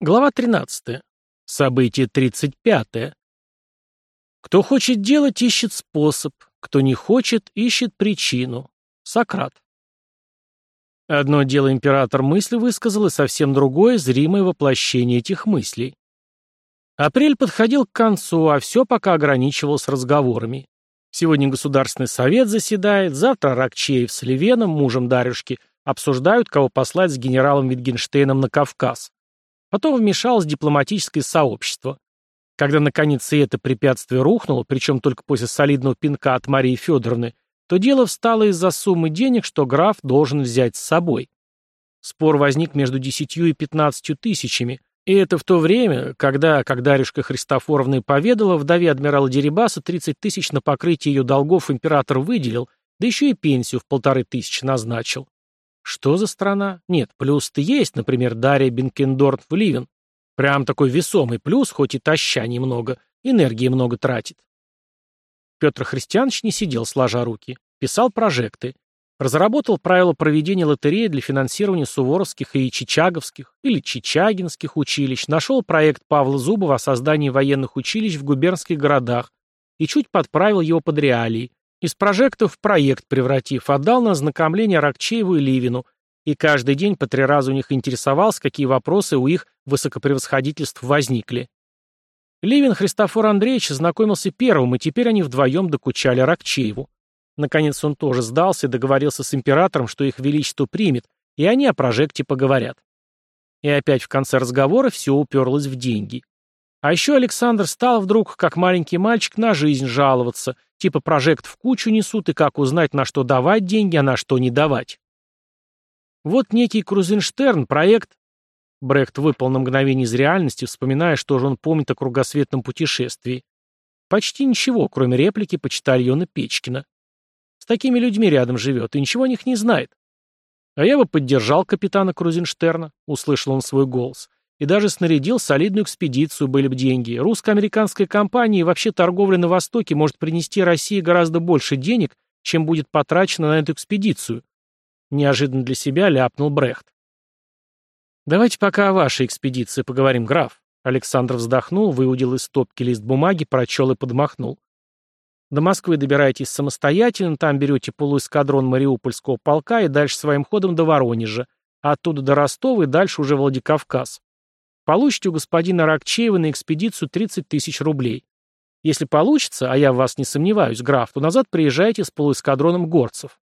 Глава 13. Событие 35. Кто хочет делать, ищет способ. Кто не хочет, ищет причину. Сократ. Одно дело император мысли высказал, и совсем другое – зримое воплощение этих мыслей. Апрель подходил к концу, а все пока ограничивалось разговорами. Сегодня Государственный совет заседает, завтра Ракчеев с Левеном, мужем Дарюшки, обсуждают, кого послать с генералом Витгенштейном на Кавказ. Потом вмешалось дипломатическое сообщество. Когда, наконец, и это препятствие рухнуло, причем только после солидного пинка от Марии Федоровны, то дело встало из-за суммы денег, что граф должен взять с собой. Спор возник между десятью и пятнадцатью тысячами, и это в то время, когда, как Дарюшка Христофоровна и поведала, вдове адмирала Дерибаса 30 тысяч на покрытие ее долгов император выделил, да еще и пенсию в полторы тысячи назначил. Что за страна? Нет, плюс-то есть, например, Дарья Бенкендорт в Ливен. Прям такой весомый плюс, хоть и таща немного, энергии много тратит. Петр Христианович не сидел сложа руки. Писал прожекты. Разработал правила проведения лотереи для финансирования суворовских и чичаговских или чичагинских училищ, нашел проект Павла Зубова о создании военных училищ в губернских городах и чуть подправил его под реалии, из прожектов в проект превратив, отдал на ознакомление Рокчееву и Ливину, и каждый день по три раза у них интересовался, какие вопросы у их высокопревосходительств возникли. Ливин Христофор Андреевич знакомился первым, и теперь они вдвоем докучали Рокчееву. Наконец он тоже сдался и договорился с императором, что их величество примет, и они о прожекте поговорят. И опять в конце разговора все уперлось в деньги. А еще Александр стал вдруг, как маленький мальчик, на жизнь жаловаться, типа прожект в кучу несут, и как узнать, на что давать деньги, а на что не давать. Вот некий Крузенштерн, проект... Брехт выпал на мгновение из реальности, вспоминая, что же он помнит о кругосветном путешествии. Почти ничего, кроме реплики почтальона Печкина. С такими людьми рядом живет и ничего о них не знает. А я бы поддержал капитана Крузенштерна, услышал он свой голос. И даже снарядил солидную экспедицию, были бы деньги. Русско-американская компания и вообще торговля на Востоке может принести России гораздо больше денег, чем будет потрачено на эту экспедицию. Неожиданно для себя ляпнул Брехт. «Давайте пока о вашей экспедиции поговорим, граф». Александр вздохнул, выудил из стопки лист бумаги, прочел и подмахнул. До Москвы добираетесь самостоятельно, там берете полуэскадрон Мариупольского полка и дальше своим ходом до Воронежа, оттуда до Ростова и дальше уже Владикавказ. Получите у господина Ракчеева на экспедицию 30 тысяч рублей. Если получится, а я в вас не сомневаюсь, граф, то назад приезжайте с полуэскадроном горцев.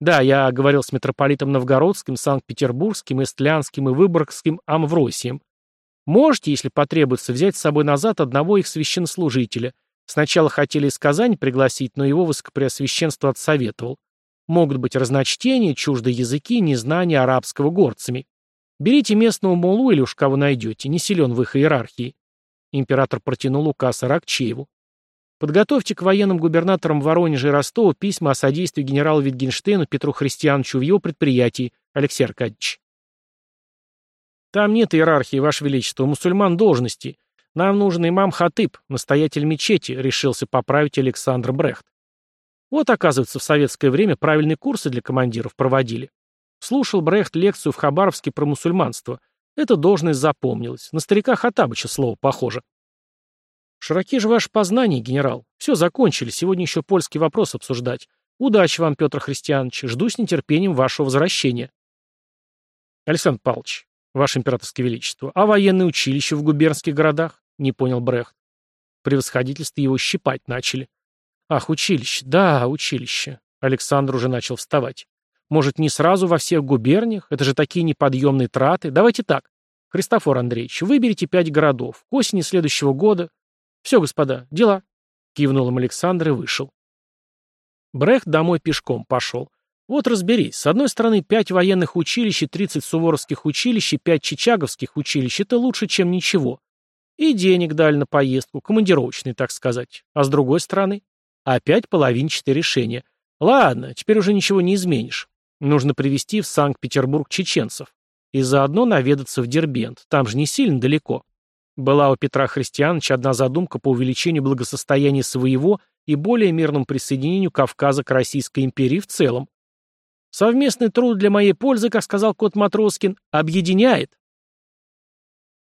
Да, я говорил с митрополитом Новгородским, Санкт-Петербургским, Эстлянским и Выборгским Амвросием. Можете, если потребуется, взять с собой назад одного их священнослужителя. Сначала хотели из Казани пригласить, но его высокопреосвященство отсоветовал. Могут быть разночтения, чуждые языки, незнание арабского горцами. Берите местного мулу или уж кого найдете, не силен в их иерархии. Император протянул указ Аракчееву. Подготовьте к военным губернаторам Воронежа и Ростова письма о содействии генералу Витгенштейну Петру Христиановичу в его предприятии, Алексей Аркадьевич. Там нет иерархии, Ваше Величество, у мусульман должности. Нам нужен имам Хатыб, настоятель мечети, решился поправить Александр Брехт. Вот, оказывается, в советское время правильные курсы для командиров проводили. Слушал Брехт лекцию в Хабаровске про мусульманство. Эта должность запомнилась. На старика Хатабыча слово похоже. Широки же ваши познания, генерал. Все, закончили. Сегодня еще польский вопрос обсуждать. Удачи вам, Петр Христианович. Жду с нетерпением вашего возвращения. Александр Павлович, ваше императорское величество, а военные училища в губернских городах? Не понял Брехт. Превосходительство его щипать начали. Ах, училище. Да, училище. Александр уже начал вставать. Может, не сразу во всех губерниях? Это же такие неподъемные траты. Давайте так. Христофор Андреевич, выберите пять городов. К осени следующего года. Все, господа, дела. Кивнул им Александр и вышел. Брехт домой пешком пошел. Вот разберись. С одной стороны, пять военных училищ и 30 суворовских училищ и пять чичаговских училищ – это лучше, чем ничего. И денег дали на поездку, командировочный, так сказать. А с другой стороны, опять половинчатое решение. Ладно, теперь уже ничего не изменишь. Нужно привести в Санкт-Петербург чеченцев. И заодно наведаться в Дербент. Там же не сильно далеко. Была у Петра Христиановича одна задумка по увеличению благосостояния своего и более мирному присоединению Кавказа к Российской империи в целом. Совместный труд для моей пользы, как сказал кот Матроскин, объединяет.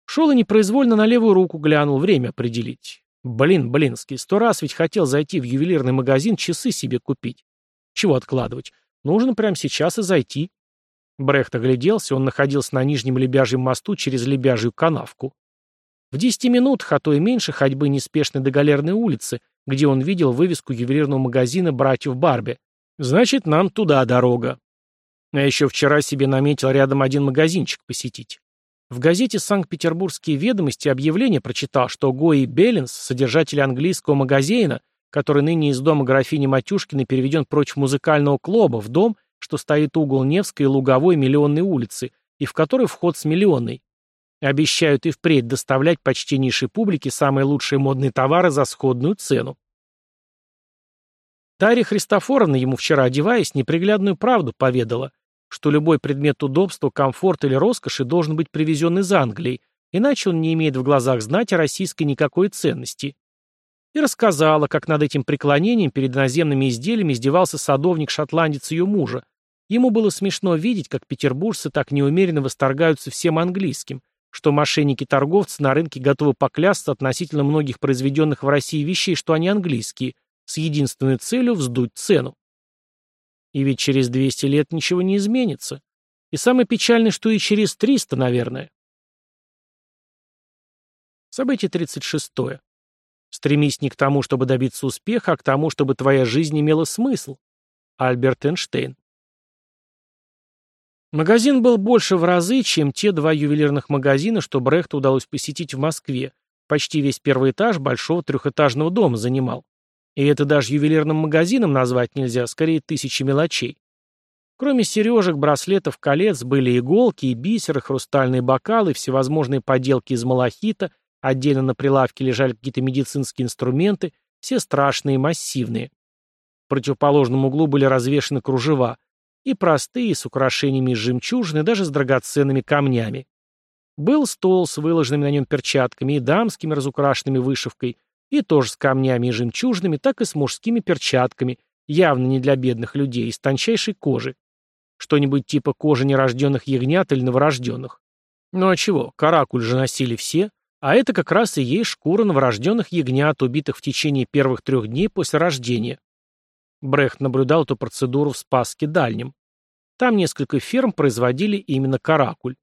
Шел и непроизвольно на левую руку глянул, время определить. Блин, блинский, сто раз ведь хотел зайти в ювелирный магазин, часы себе купить. Чего откладывать? Нужно прямо сейчас и зайти. Брехт огляделся, он находился на нижнем Лебяжьем мосту через Лебяжью канавку. В десяти минутах, а то и меньше, ходьбы неспешной до Галерной улицы, где он видел вывеску ювелирного магазина «Братьев Барби». Значит, нам туда дорога. А еще вчера себе наметил рядом один магазинчик посетить. В газете «Санкт-Петербургские ведомости» объявление прочитал, что Гои Беллинс, содержатель английского магазина, который ныне из дома графини Матюшкиной переведен против музыкального клуба в дом, что стоит угол Невской и Луговой миллионной улицы, и в который вход с миллионной. Обещают и впредь доставлять почтеннейшей публике самые лучшие модные товары за сходную цену. Дарья Христофоровна ему вчера, одеваясь, неприглядную правду поведала, что любой предмет удобства, комфорта или роскоши должен быть привезен из Англии, иначе он не имеет в глазах знать о российской никакой ценности. И рассказала, как над этим преклонением перед наземными изделиями издевался садовник-шотландец ее мужа. Ему было смешно видеть, как петербуржцы так неумеренно восторгаются всем английским, что мошенники-торговцы на рынке готовы поклясться относительно многих произведенных в России вещей, что они английские, с единственной целью вздуть цену. И ведь через 200 лет ничего не изменится. И самое печальное, что и через 300, наверное. Событие 36. Стремись не к тому, чтобы добиться успеха, а к тому, чтобы твоя жизнь имела смысл. Альберт Эйнштейн. Магазин был больше в разы, чем те два ювелирных магазина, что Брехту удалось посетить в Москве. Почти весь первый этаж большого трехэтажного дома занимал. И это даже ювелирным магазином назвать нельзя, скорее тысячи мелочей. Кроме сережек, браслетов, колец были иголки и бисеры, хрустальные бокалы, всевозможные поделки из малахита, отдельно на прилавке лежали какие-то медицинские инструменты, все страшные и массивные. В противоположном углу были развешаны кружева, и простые, с украшениями из жемчужины, даже с драгоценными камнями. Был стол с выложенными на нем перчатками и дамскими разукрашенными вышивкой, и тоже с камнями и жемчужными, так и с мужскими перчатками, явно не для бедных людей, из тончайшей кожи. Что-нибудь типа кожи нерожденных ягнят или новорожденных. Ну а чего, каракуль же носили все, а это как раз и есть шкура новорожденных ягнят, убитых в течение первых трех дней после рождения. Брехт наблюдал эту процедуру в Спаске Дальнем. Там несколько ферм производили именно каракуль.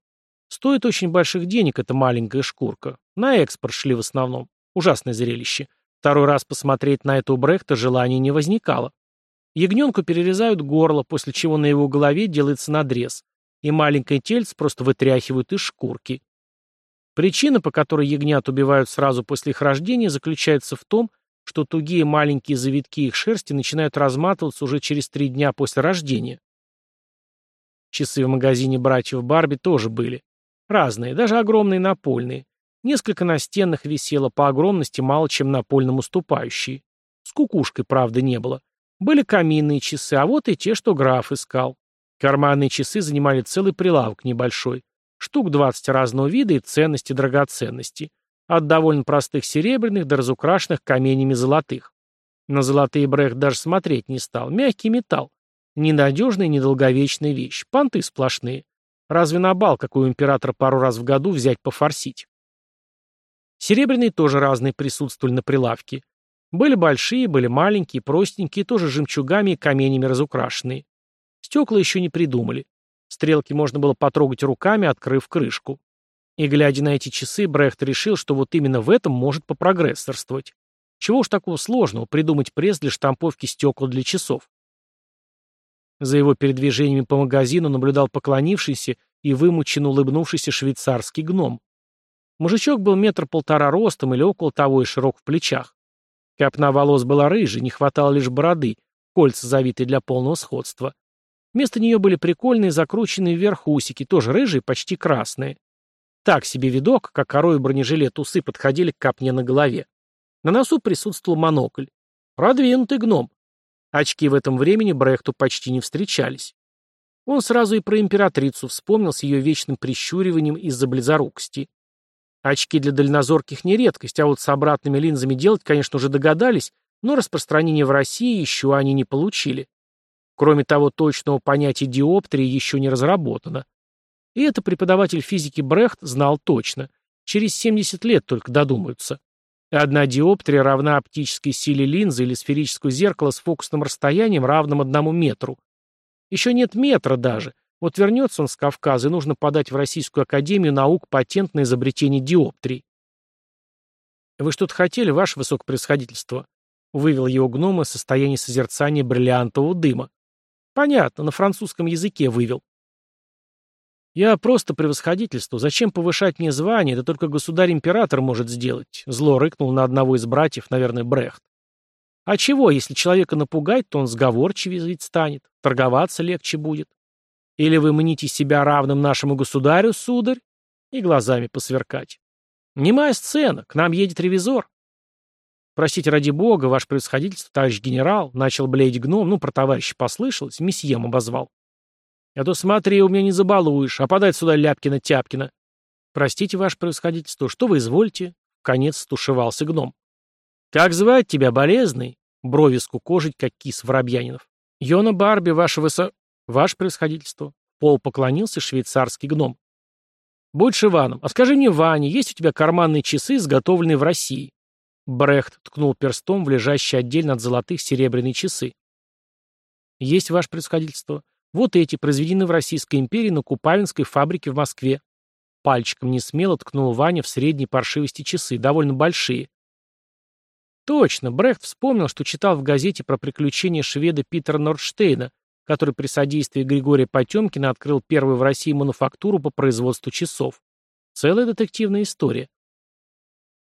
Стоит очень больших денег эта маленькая шкурка. На экспорт шли в основном. Ужасное зрелище. Второй раз посмотреть на это у Брехта желания не возникало. Ягненку перерезают горло, после чего на его голове делается надрез, и маленькое тельце просто вытряхивают из шкурки. Причина, по которой ягнят убивают сразу после их рождения, заключается в том, что тугие маленькие завитки их шерсти начинают разматываться уже через три дня после рождения. Часы в магазине братьев Барби тоже были. Разные, даже огромные напольные. Несколько настенных висело по огромности мало чем напольным уступающие. С кукушкой, правда, не было. Были каминные часы, а вот и те, что граф искал. Карманные часы занимали целый прилавок небольшой. Штук 20 разного вида и ценности драгоценности. От довольно простых серебряных до разукрашенных каменями золотых. На золотые Брехт даже смотреть не стал. Мягкий металл. Ненадежная и недолговечная вещь. Понты сплошные. Разве на бал, какой у императора пару раз в году, взять пофорсить? Серебряные тоже разные присутствовали на прилавке. Были большие, были маленькие, простенькие, тоже жемчугами и каменями разукрашенные. Стекла еще не придумали. Стрелки можно было потрогать руками, открыв крышку. И, глядя на эти часы, Брехт решил, что вот именно в этом может попрогрессорствовать. Чего уж такого сложного придумать пресс для штамповки стекол для часов. За его передвижениями по магазину наблюдал поклонившийся и вымученно улыбнувшийся швейцарский гном. Мужичок был метр полтора ростом или около того и широк в плечах. Копна волос была рыжей, не хватало лишь бороды, кольца завитые для полного сходства. Вместо нее были прикольные закрученные вверх усики, тоже рыжие, почти красные. Так себе видок, как корой бронежилет усы подходили к копне на голове. На носу присутствовал монокль. Продвинутый гном. Очки в этом времени Брехту почти не встречались. Он сразу и про императрицу вспомнил с ее вечным прищуриванием из-за близорукости. Очки для дальнозорких не редкость, а вот с обратными линзами делать, конечно, уже догадались, но распространение в России еще они не получили. Кроме того, точного понятия диоптрии еще не разработано. И это преподаватель физики Брехт знал точно. Через 70 лет только додумаются. Одна диоптрия равна оптической силе линзы или сферического зеркала с фокусным расстоянием, равным одному метру. Еще нет метра даже. Вот вернется он с Кавказа, и нужно подать в Российскую Академию наук патент на изобретение диоптрий. «Вы что-то хотели, ваше высокопревосходительство?» Вывел его гном из состояния созерцания бриллиантового дыма. «Понятно, на французском языке вывел». «Я просто превосходительство. Зачем повышать мне звание? Это только государь-император может сделать», — зло рыкнул на одного из братьев, наверное, Брехт. «А чего, если человека напугать, то он сговорчивее станет, торговаться легче будет. Или вы мните себя равным нашему государю, сударь?» И глазами посверкать. «Немая сцена, к нам едет ревизор». «Простите, ради бога, ваше превосходительство, товарищ генерал», — начал блеять гном, ну, про товарища послышалось, месьем обозвал. А то смотри, у меня не забалуешь, а подать сюда Ляпкина-Тяпкина. Простите, ваше превосходительство, что вы изволите? Конец стушевался гном. Как звать тебя, болезный? Брови скукожить, как кис воробьянинов. Йона Барби, ваше высо... Ваше превосходительство. Пол поклонился швейцарский гном. Будь Иваном, а скажи мне, Ваня, есть у тебя карманные часы, изготовленные в России? Брехт ткнул перстом в лежащие отдельно от золотых серебряные часы. Есть, ваше превосходительство. Вот эти, произведены в Российской империи на Купавинской фабрике в Москве. Пальчиком не смело ткнул Ваня в средней паршивости часы, довольно большие. Точно, Брехт вспомнил, что читал в газете про приключения шведа Питера Нордштейна, который при содействии Григория Потемкина открыл первую в России мануфактуру по производству часов. Целая детективная история.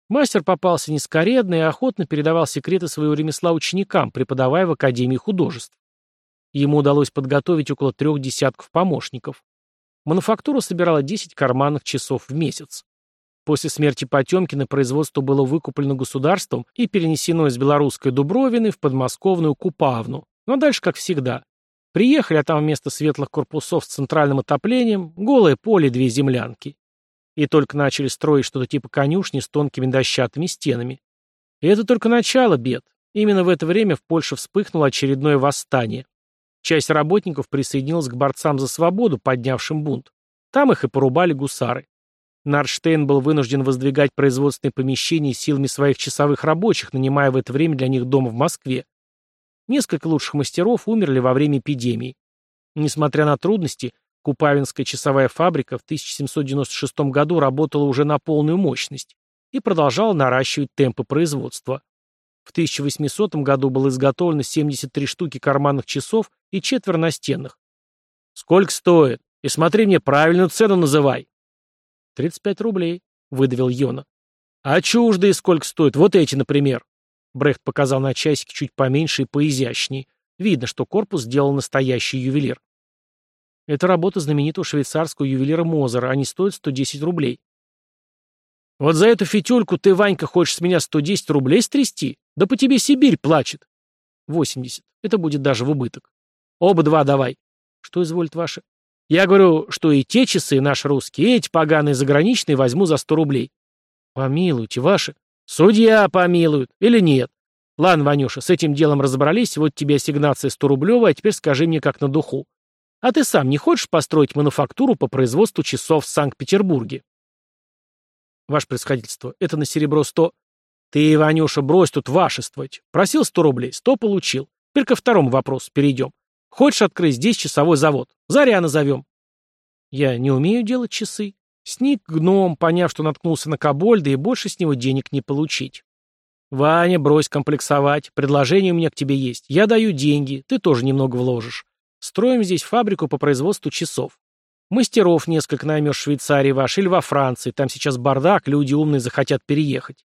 Мастер попался нескоредно и охотно передавал секреты своего ремесла ученикам, преподавая в Академии художеств. Ему удалось подготовить около трех десятков помощников. Мануфактура собирала 10 карманных часов в месяц. После смерти Потемкина производство было выкуплено государством и перенесено из белорусской Дубровины в подмосковную Купавну. Но дальше как всегда. Приехали, а там вместо светлых корпусов с центральным отоплением голое поле две землянки. И только начали строить что-то типа конюшни с тонкими дощатыми стенами. И это только начало бед. Именно в это время в Польше вспыхнуло очередное восстание. Часть работников присоединилась к борцам за свободу, поднявшим бунт. Там их и порубали гусары. Нарштейн был вынужден воздвигать производственные помещения силами своих часовых рабочих, нанимая в это время для них дом в Москве. Несколько лучших мастеров умерли во время эпидемии. Несмотря на трудности, Купавинская часовая фабрика в 1796 году работала уже на полную мощность и продолжала наращивать темпы производства. В 1800 году было изготовлено 73 штуки карманных часов и четверо настенных. «Сколько стоит? И смотри мне, правильную цену называй!» «35 рублей», — выдавил Йона. «А чуждые сколько стоят? Вот эти, например». Брехт показал на часики чуть поменьше и поизящнее. Видно, что корпус сделал настоящий ювелир. Это работа знаменитого швейцарского ювелира Мозера, они стоят 110 рублей. Вот за эту фитюльку ты, Ванька, хочешь с меня 110 рублей стрясти? Да по тебе Сибирь плачет. 80. Это будет даже в убыток. Оба два давай. Что изволит ваше? Я говорю, что и те часы наши русские, и эти поганые заграничные возьму за 100 рублей. Помилуйте, ваши. Судья помилует. Или нет? Ладно, Ванюша, с этим делом разобрались, вот тебе ассигнация 100 рублевая, а теперь скажи мне как на духу. А ты сам не хочешь построить мануфактуру по производству часов в Санкт-Петербурге? Ваше происходительство, это на серебро сто... Ты, Ванюша, брось тут вашествовать. Просил сто рублей, сто получил. Теперь ко второму вопросу перейдем. Хочешь открыть здесь часовой завод? Заря назовем. Я не умею делать часы. Сник гном, поняв, что наткнулся на кобольда, и больше с него денег не получить. Ваня, брось комплексовать. Предложение у меня к тебе есть. Я даю деньги, ты тоже немного вложишь. Строим здесь фабрику по производству часов. Мастеров несколько наймешь в Швейцарии ваш или во Франции, там сейчас бардак, люди умные захотят переехать.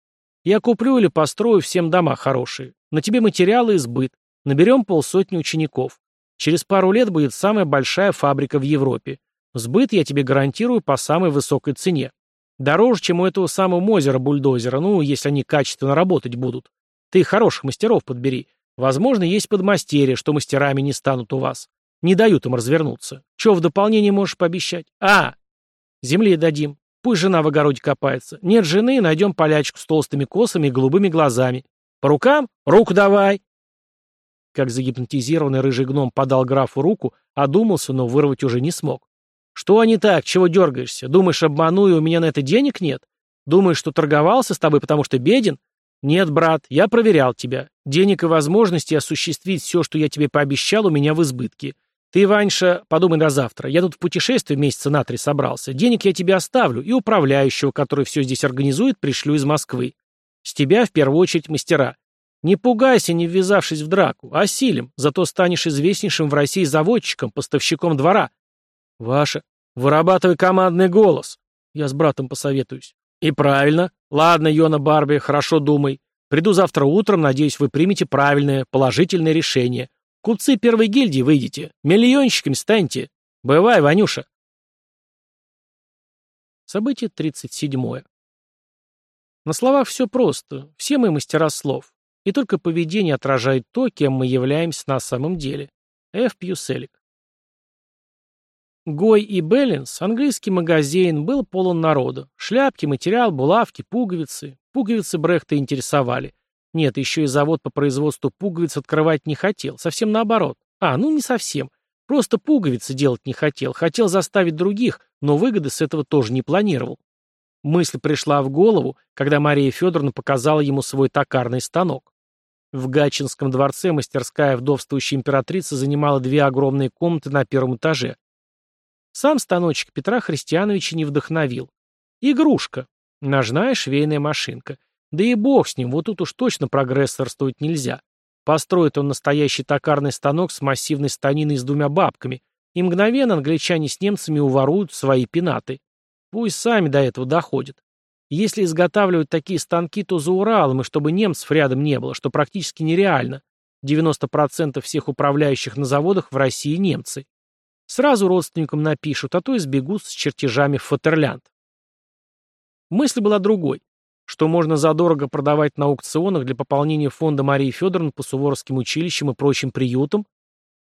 Я куплю или построю всем дома хорошие. На тебе материалы и сбыт. Наберем полсотни учеников. Через пару лет будет самая большая фабрика в Европе. Сбыт я тебе гарантирую по самой высокой цене. Дороже, чем у этого самого Мозера-бульдозера, ну, если они качественно работать будут. Ты хороших мастеров подбери. Возможно, есть подмастерья, что мастерами не станут у вас. Не дают им развернуться. Че в дополнение можешь пообещать? А! Земли дадим. Пусть жена в огороде копается. Нет жены, найдем полячку с толстыми косами и голубыми глазами. По рукам? Руку давай!» Как загипнотизированный рыжий гном подал графу руку, одумался, но вырвать уже не смог. «Что не так? Чего дергаешься? Думаешь, обману, и у меня на это денег нет? Думаешь, что торговался с тобой, потому что беден? Нет, брат, я проверял тебя. Денег и возможности осуществить все, что я тебе пообещал, у меня в избытке. Ты, Ваньша, подумай до завтра. Я тут в путешествие месяца на три собрался. Денег я тебе оставлю, и управляющего, который все здесь организует, пришлю из Москвы. С тебя, в первую очередь, мастера. Не пугайся, не ввязавшись в драку. Осилим, зато станешь известнейшим в России заводчиком, поставщиком двора. Ваша, вырабатывай командный голос. Я с братом посоветуюсь. И правильно. Ладно, Йона Барби, хорошо думай. Приду завтра утром, надеюсь, вы примете правильное, положительное решение. Купцы первой гильдии выйдете, миллионщиками станьте. Бывай, Ванюша. Событие 37. На словах все просто. Все мы мастера слов. И только поведение отражает то, кем мы являемся на самом деле. Ф. Пьюселик. Гой и Беллинс, английский магазин, был полон народа. Шляпки, материал, булавки, пуговицы. Пуговицы Брехта интересовали. Нет, еще и завод по производству пуговиц открывать не хотел. Совсем наоборот. А, ну не совсем. Просто пуговицы делать не хотел. Хотел заставить других, но выгоды с этого тоже не планировал. Мысль пришла в голову, когда Мария Федоровна показала ему свой токарный станок. В Гатчинском дворце мастерская вдовствующей императрицы занимала две огромные комнаты на первом этаже. Сам станочек Петра Христиановича не вдохновил. Игрушка. Ножная швейная машинка. Да и бог с ним, вот тут уж точно прогрессорствовать нельзя. Построит он настоящий токарный станок с массивной станиной с двумя бабками, и мгновенно англичане с немцами уворуют свои пенаты. Пусть сами до этого доходят. Если изготавливают такие станки, то за Уралом, и чтобы немцев рядом не было, что практически нереально. 90% всех управляющих на заводах в России немцы. Сразу родственникам напишут, а то и сбегут с чертежами в Фатерлянд. Мысль была другой что можно задорого продавать на аукционах для пополнения фонда Марии Федоровны по Суворовским училищам и прочим приютам?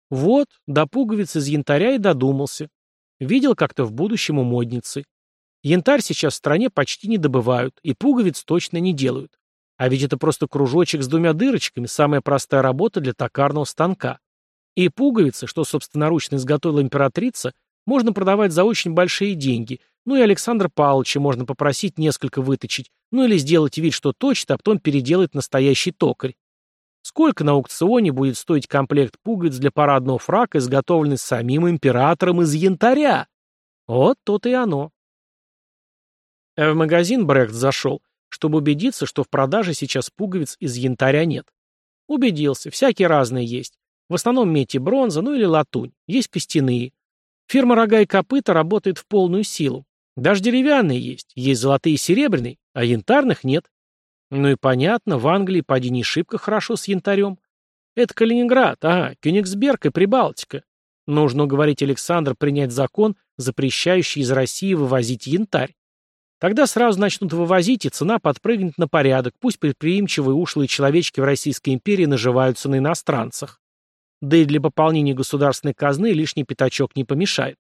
Вот, до пуговиц из янтаря и додумался. Видел как-то в будущем у модницы. Янтарь сейчас в стране почти не добывают, и пуговиц точно не делают. А ведь это просто кружочек с двумя дырочками, самая простая работа для токарного станка. И пуговицы, что собственноручно изготовила императрица, можно продавать за очень большие деньги, ну и Александра Павловича можно попросить несколько выточить, ну или сделать вид, что точит, а потом переделать настоящий токарь. Сколько на аукционе будет стоить комплект пуговиц для парадного фрака, изготовленный самим императором из янтаря? Вот то и оно. А в магазин Брехт зашел, чтобы убедиться, что в продаже сейчас пуговиц из янтаря нет. Убедился, всякие разные есть. В основном медь и бронза, ну или латунь. Есть костяные. Фирма «Рога и копыта» работает в полную силу. Даже деревянные есть, есть золотые и серебряные, а янтарных нет. Ну и понятно, в Англии поди не шибко хорошо с янтарем. Это Калининград, ага, Кёнигсберг и Прибалтика. Нужно уговорить Александра принять закон, запрещающий из России вывозить янтарь. Тогда сразу начнут вывозить, и цена подпрыгнет на порядок, пусть предприимчивые ушлые человечки в Российской империи наживаются на иностранцах. Да и для пополнения государственной казны лишний пятачок не помешает.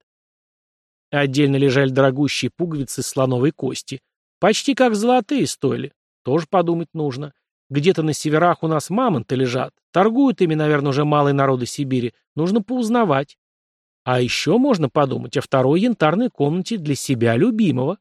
Отдельно лежали дорогущие пуговицы слоновой кости. Почти как золотые стоили. Тоже подумать нужно. Где-то на северах у нас мамонты лежат. Торгуют ими, наверное, уже малые народы Сибири. Нужно поузнавать. А еще можно подумать о второй янтарной комнате для себя любимого.